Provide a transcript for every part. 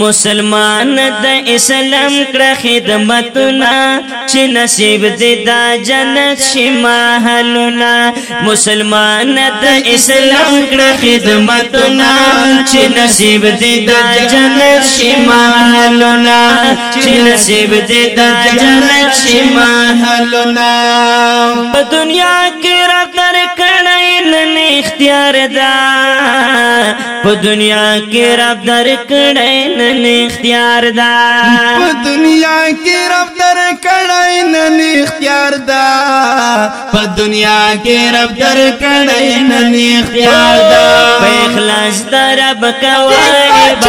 مسلمان د اسلام کړه خدمتونه چې نصیب دې دا جنت شي ماحلونه مسلمان د اسلام کړه خدمتونه چې نصیب دې دا جنت شي ماحلونه چې نصیب دې دا جنت شي ماحلونه په دنیا را تر کړی نن اختیار دا په دنیا کې رب در کړی نن اختیار دا په دنیا کې رب در کړی نن اختیار دا په دنیا کې رب در کړی نن اختیار دا په اخلاص در رب کوای عبادت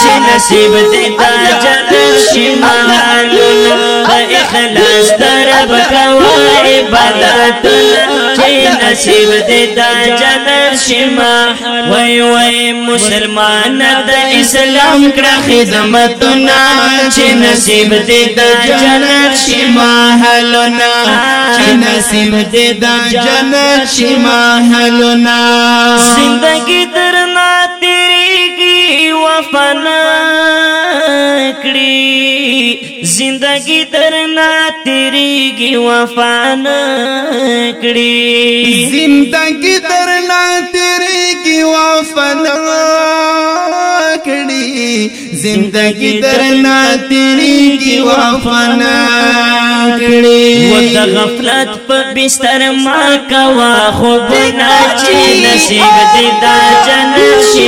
چې نصیب دې تا جنت شي مالونه په اخلاص در رب نصیب دې دا جنت شما وای وای مسلمان د اسلام کړه خدمتونه چې نصیب دې دا جنت شما هلونا چې نصیب دې دا جنت شما هلونا زندګی مفنا کړی زندگی درنا تیریږي وفانا کړی زندگی درنا تیریږي وفانا کړی زندگی درنا تیریږي وفانا کړی و د غفلت په بستر ما کوا خوب نه چی نصیب دې دا جنت شي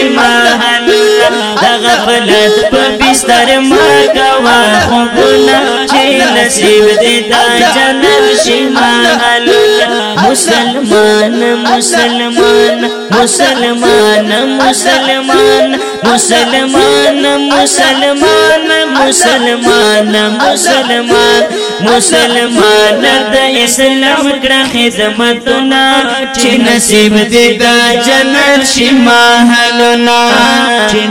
غلط په بستر ما کوا خوبونه چې نصیب دې دا جنم شي ما الله مسلمان مسلمان مسلمان مسلمان مسلمان مسلمان مسلمان مسلمان مسلمان د اسلم گرہ دمتنا چھ نش دیدا جن چې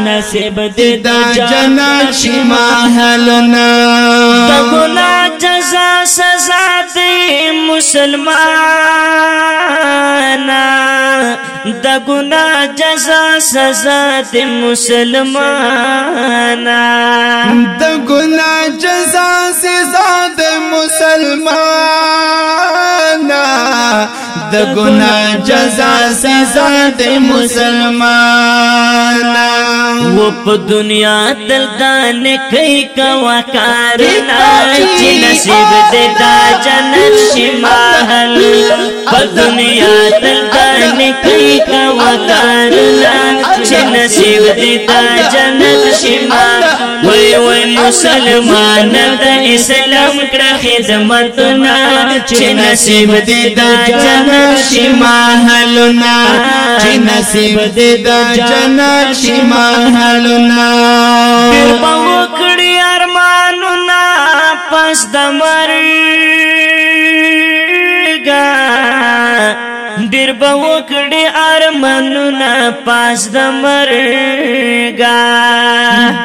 نصیب دې دا جن شیمہ لونا جزا سزا دی مسلمانا د گناہ جزا سزا دی مسلمانا د گناہ جزا سزا دی مسلمانا د ګنا جزا سزا د مسلمان و په دنیا دل دان کوي کا کار نا چې نصیب دې دا جنت شمال په دنیا دل دان کوي کا کار نا چې نصیب دې دا جنت شمال وای مسلمان د اسلام کړه خدمت نا چې نصیب دې د جنا شي ماحلنا چې نصیب دې د جنا شي ماحلنا به وکړي ارمانونه پاس د مرګا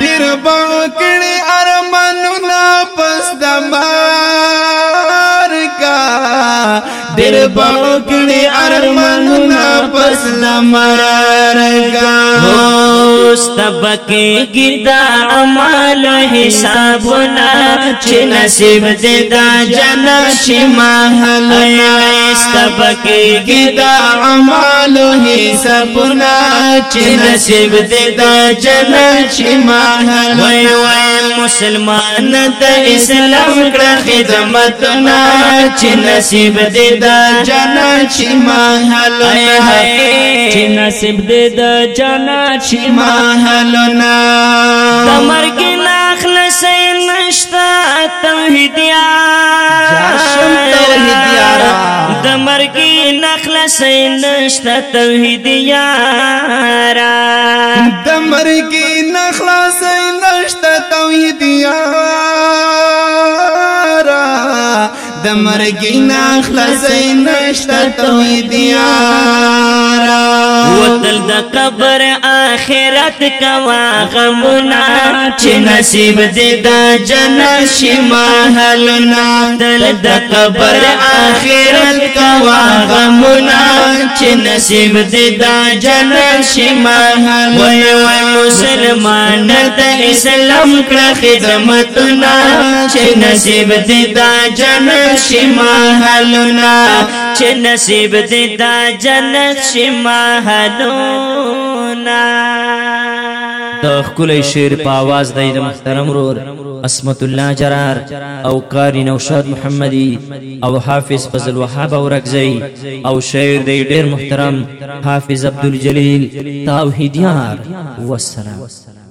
ډېر به وکړي ارمانونه پاس د مرګا دل باوکړي ارمانونه پس لمرګا مستبکی ګردا امال حسابنا چې نصیب دې دا جنت شي محل مستبکی ګردا امال حسابنا چې نصیب دې دا جنت شي محل وای وای مسلمان د اسلام کړه خدمتنا چې نصیب دې د جنت شي محلنا چې نصیب دې د جنت شي محلنا د مرګ نه خلاص نشتا توحید یار د مرګ نه خلاص نشتا توحید یار د مرګ نه خلاص نشتا توحید یار د مرګ نه خلاصې نشته توې دیا وتل د قبر اخرت کوا غمنا چې نصیب دې د جنت شما حلنا دل د قبر اخرت کوا غمنا چې نصیب دې د جنت شما حلنا مسلمان د اسلام کړه خدمتنا چې نصیب دې د جنت شما حلنا چې نصیب دې دا جنت شي محلونا د خپل شعر په आवाज د محترم رور اسمت الله جرار او قاری نوشاد محمدی او حافظ فضل وهاب او رکزی او شعر دی ډیر محترم حافظ عبدالجلیل توحیدیار والسلام